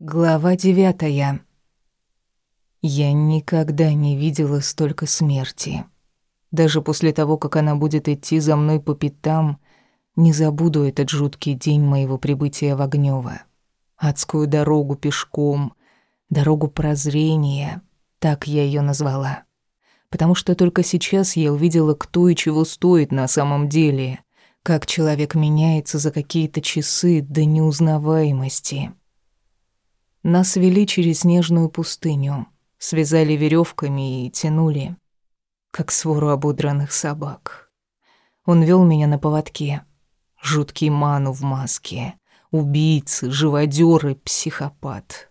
Глава девятая. Я никогда не видела столько смерти. Даже после того, как она будет идти за мной по пятам, не забуду этот жуткий день моего прибытия в Огнёво. Адскую дорогу пешком, дорогу прозрения, так я её назвала. Потому что только сейчас я увидела, кто и чего стоит на самом деле, как человек меняется за какие-то часы до неузнаваемости. Нас вели через снежную пустыню, связали веревками и тянули, как свору ободранных собак. Он вел меня на поводке. Жуткий ману в маске, убийцы, живодеры, психопат.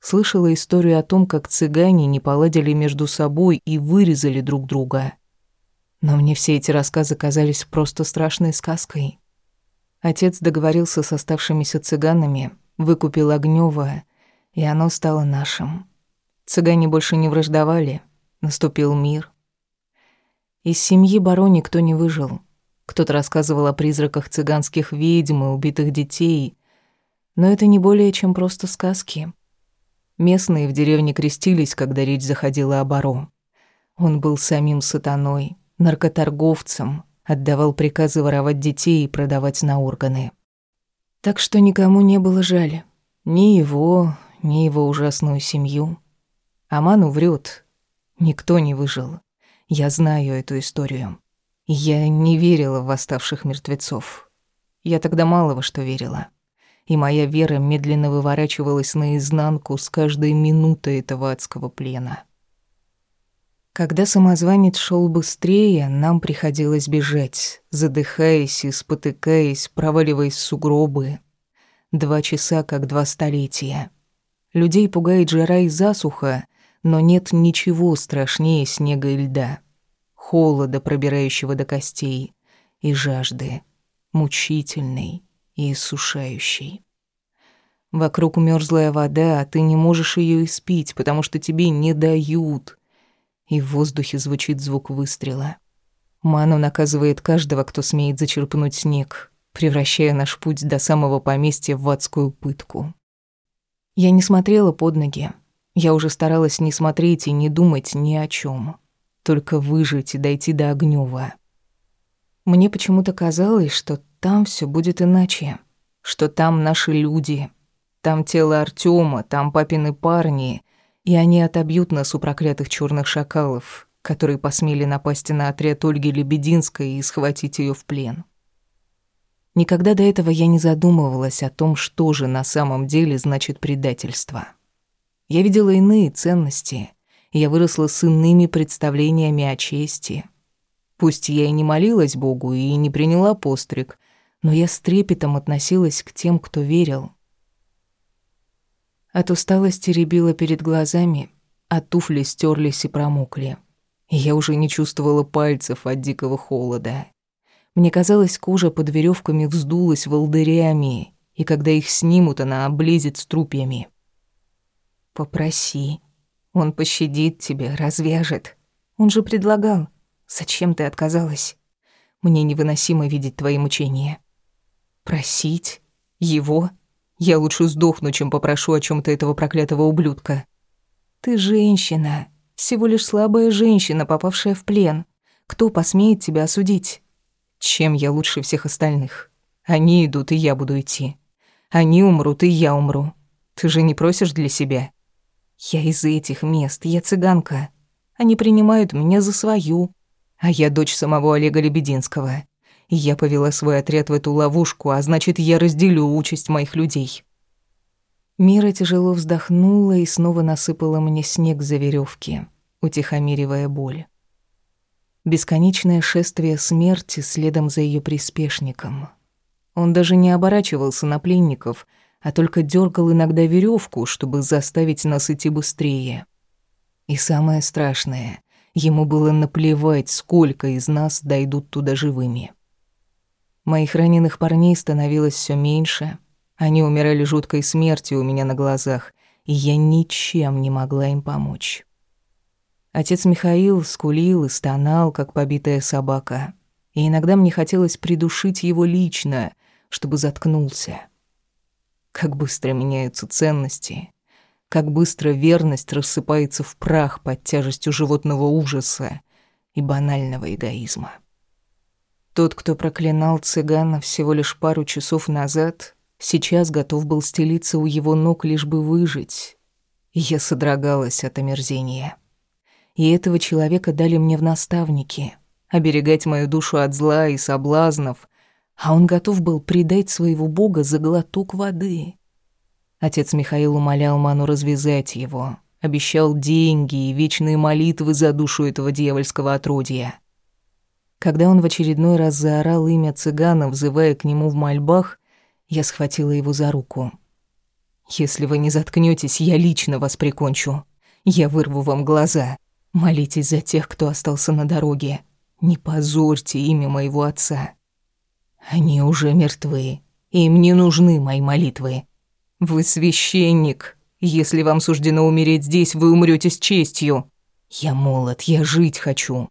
Слышала историю о том, как цыгане не поладили между собой и вырезали друг друга. Но мне все эти рассказы казались просто страшной сказкой. Отец договорился с оставшимися цыганами, выкупил Огнёва и оно стало нашим. Цыгане больше не враждовали, наступил мир. Из семьи Баро никто не выжил. Кто-то рассказывал о призраках цыганских ведьм и убитых детей, но это не более чем просто сказки. Местные в деревне крестились, когда речь заходила о Баро. Он был самим сатаной, наркоторговцем, отдавал приказы воровать детей и продавать на органы. Так что никому не было жаль. Ни его, ни его ужасную семью. Аману врет. Никто не выжил. Я знаю эту историю. Я не верила в восставших мертвецов. Я тогда мало во что верила. И моя вера медленно выворачивалась наизнанку с каждой минутой этого адского плена. Когда самозванец шел быстрее, нам приходилось бежать, задыхаясь и спотыкаясь, проваливаясь в сугробы. Два часа, как два столетия. Людей пугает жара и засуха, но нет ничего страшнее снега и льда, холода, пробирающего до костей, и жажды, мучительной и иссушающей. Вокруг мёрзлая вода, а ты не можешь её испить, потому что тебе не дают. И в воздухе звучит звук выстрела. Ману наказывает каждого, кто смеет зачерпнуть снег, превращая наш путь до самого поместья в адскую пытку. Я не смотрела под ноги. Я уже старалась не смотреть и не думать ни о чем, Только выжить и дойти до Огнёва. Мне почему-то казалось, что там все будет иначе. Что там наши люди. Там тело Артема, там папины парни. И они отобьют нас у проклятых черных шакалов, которые посмели напасть на отряд Ольги Лебединской и схватить ее в плен. Никогда до этого я не задумывалась о том, что же на самом деле значит предательство. Я видела иные ценности, я выросла с иными представлениями о чести. Пусть я и не молилась Богу и не приняла постриг, но я с трепетом относилась к тем, кто верил. От усталости рябило перед глазами, а туфли стерлись и промокли. Я уже не чувствовала пальцев от дикого холода. Мне казалось, кожа под веревками вздулась волдырями, и когда их снимут, она облезет струпьями. «Попроси. Он пощадит тебя, развяжет. Он же предлагал. Зачем ты отказалась? Мне невыносимо видеть твои мучения. Просить? Его? Я лучше сдохну, чем попрошу о чем то этого проклятого ублюдка. Ты женщина, всего лишь слабая женщина, попавшая в плен. Кто посмеет тебя осудить?» Чем я лучше всех остальных? Они идут, и я буду идти. Они умрут, и я умру. Ты же не просишь для себя? Я из этих мест, я цыганка. Они принимают меня за свою. А я дочь самого Олега Лебединского. И я повела свой отряд в эту ловушку, а значит, я разделю участь моих людей. Мира тяжело вздохнула и снова насыпала мне снег за веревки, утихомиривая боль. Бесконечное шествие смерти следом за ее приспешником. Он даже не оборачивался на пленников, а только дергал иногда веревку, чтобы заставить нас идти быстрее. И самое страшное, ему было наплевать, сколько из нас дойдут туда живыми. Моих раненых парней становилось все меньше, они умирали жуткой смертью у меня на глазах, и я ничем не могла им помочь. Отец Михаил скулил и стонал, как побитая собака. И иногда мне хотелось придушить его лично, чтобы заткнулся. Как быстро меняются ценности, как быстро верность рассыпается в прах под тяжестью животного ужаса и банального эгоизма. Тот, кто проклинал цыгана всего лишь пару часов назад, сейчас готов был стелиться у его ног, лишь бы выжить. Я содрогалась от омерзения. И этого человека дали мне в наставники, оберегать мою душу от зла и соблазнов, а он готов был предать своего бога за глоток воды. Отец Михаил умолял Ману развязать его, обещал деньги и вечные молитвы за душу этого дьявольского отродья. Когда он в очередной раз заорал имя цыгана, взывая к нему в мольбах, я схватила его за руку. «Если вы не заткнётесь, я лично вас прикончу. Я вырву вам глаза. Молитесь за тех, кто остался на дороге. Не позорьте имя моего отца. Они уже мертвы. Им не нужны мои молитвы. Вы священник. Если вам суждено умереть здесь, вы умрёте с честью. Я молод, я жить хочу.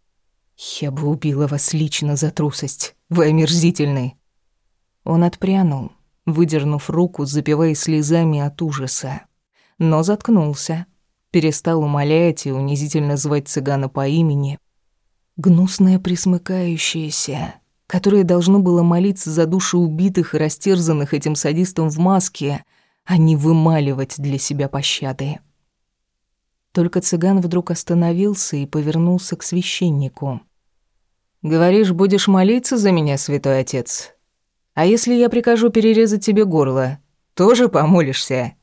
«Я бы убила вас лично за трусость. Вы омерзительны». Он отпрянул, выдернув руку, запивая слезами от ужаса. Но заткнулся. Перестал умолять и унизительно звать цыгана по имени. Гнусное присмыкающееся, которое должно было молиться за души убитых и растерзанных этим садистом в маске, а не вымаливать для себя пощады. Только цыган вдруг остановился и повернулся к священнику. «Говоришь, будешь молиться за меня, святой отец? А если я прикажу перерезать тебе горло, тоже помолишься?»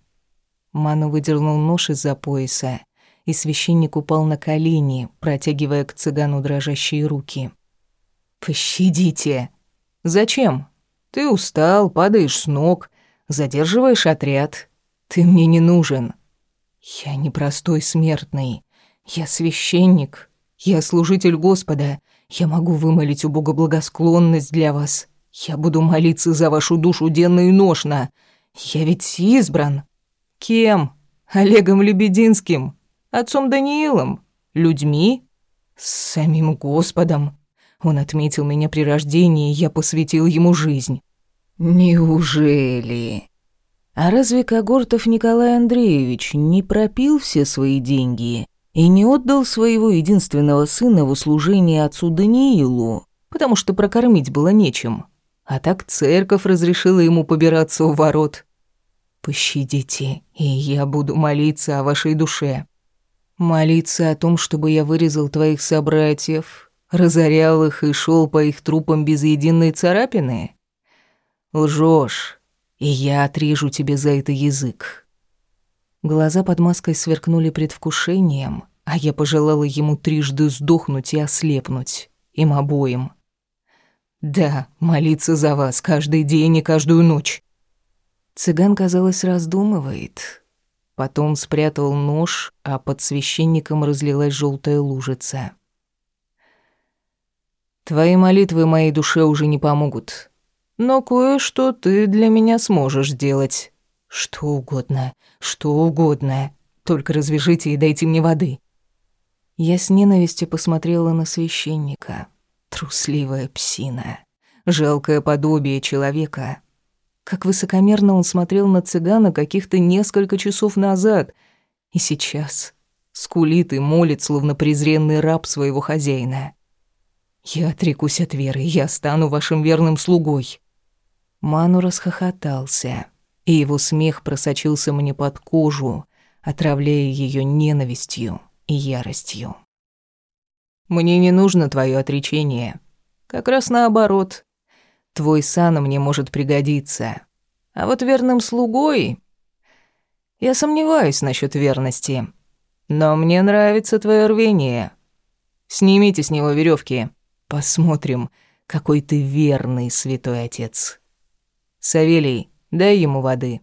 Ману выдернул нож из-за пояса, и священник упал на колени, протягивая к цыгану дрожащие руки. «Пощадите!» «Зачем? Ты устал, падаешь с ног, задерживаешь отряд. Ты мне не нужен. «Я не простой смертный. Я священник. Я служитель Господа. Я могу вымолить у Бога благосклонность для вас. Я буду молиться за вашу душу денно и ношно. Я ведь избран. Кем? Олегом Лебединским? Отцом Даниилом? Людьми? С самим Господом. Он отметил меня при рождении, я посвятил ему жизнь. Неужели? А разве Когортов Николай Андреевич не пропил все свои деньги и не отдал своего единственного сына в услужение отцу Даниилу, потому что прокормить было нечем? А так церковь разрешила ему побираться у ворот. «Пощадите, и я буду молиться о вашей душе. Молиться о том, чтобы я вырезал твоих собратьев, разорял их и шел по их трупам без единой царапины? Лжешь, и я отрежу тебе за это язык». Глаза под маской сверкнули предвкушением, а я пожелала ему трижды сдохнуть и ослепнуть, им обоим. «Да, молиться за вас каждый день и каждую ночь». Цыган, казалось, раздумывает. Потом спрятал нож, а под священником разлилась желтая лужица. «Твои молитвы моей душе уже не помогут. Но кое-что ты для меня сможешь сделать. Что угодно, что угодно. Только развяжите и дайте мне воды». Я с ненавистью посмотрела на священника. Трусливая псина. Жалкое подобие человека. Как высокомерно он смотрел на цыгана каких-то несколько часов назад. И сейчас скулит и молит, словно презренный раб своего хозяина. «Я отрекусь от веры, я стану вашим верным слугой». Ману расхохотался, и его смех просочился мне под кожу, отравляя ее ненавистью и яростью. «Мне не нужно твое отречение. Как раз наоборот. Твой сан мне может пригодиться. А вот верным слугой... Я сомневаюсь насчет верности. Но мне нравится твое рвение. Снимите с него веревки. Посмотрим, какой ты верный, святой отец». «Савелий, дай ему воды».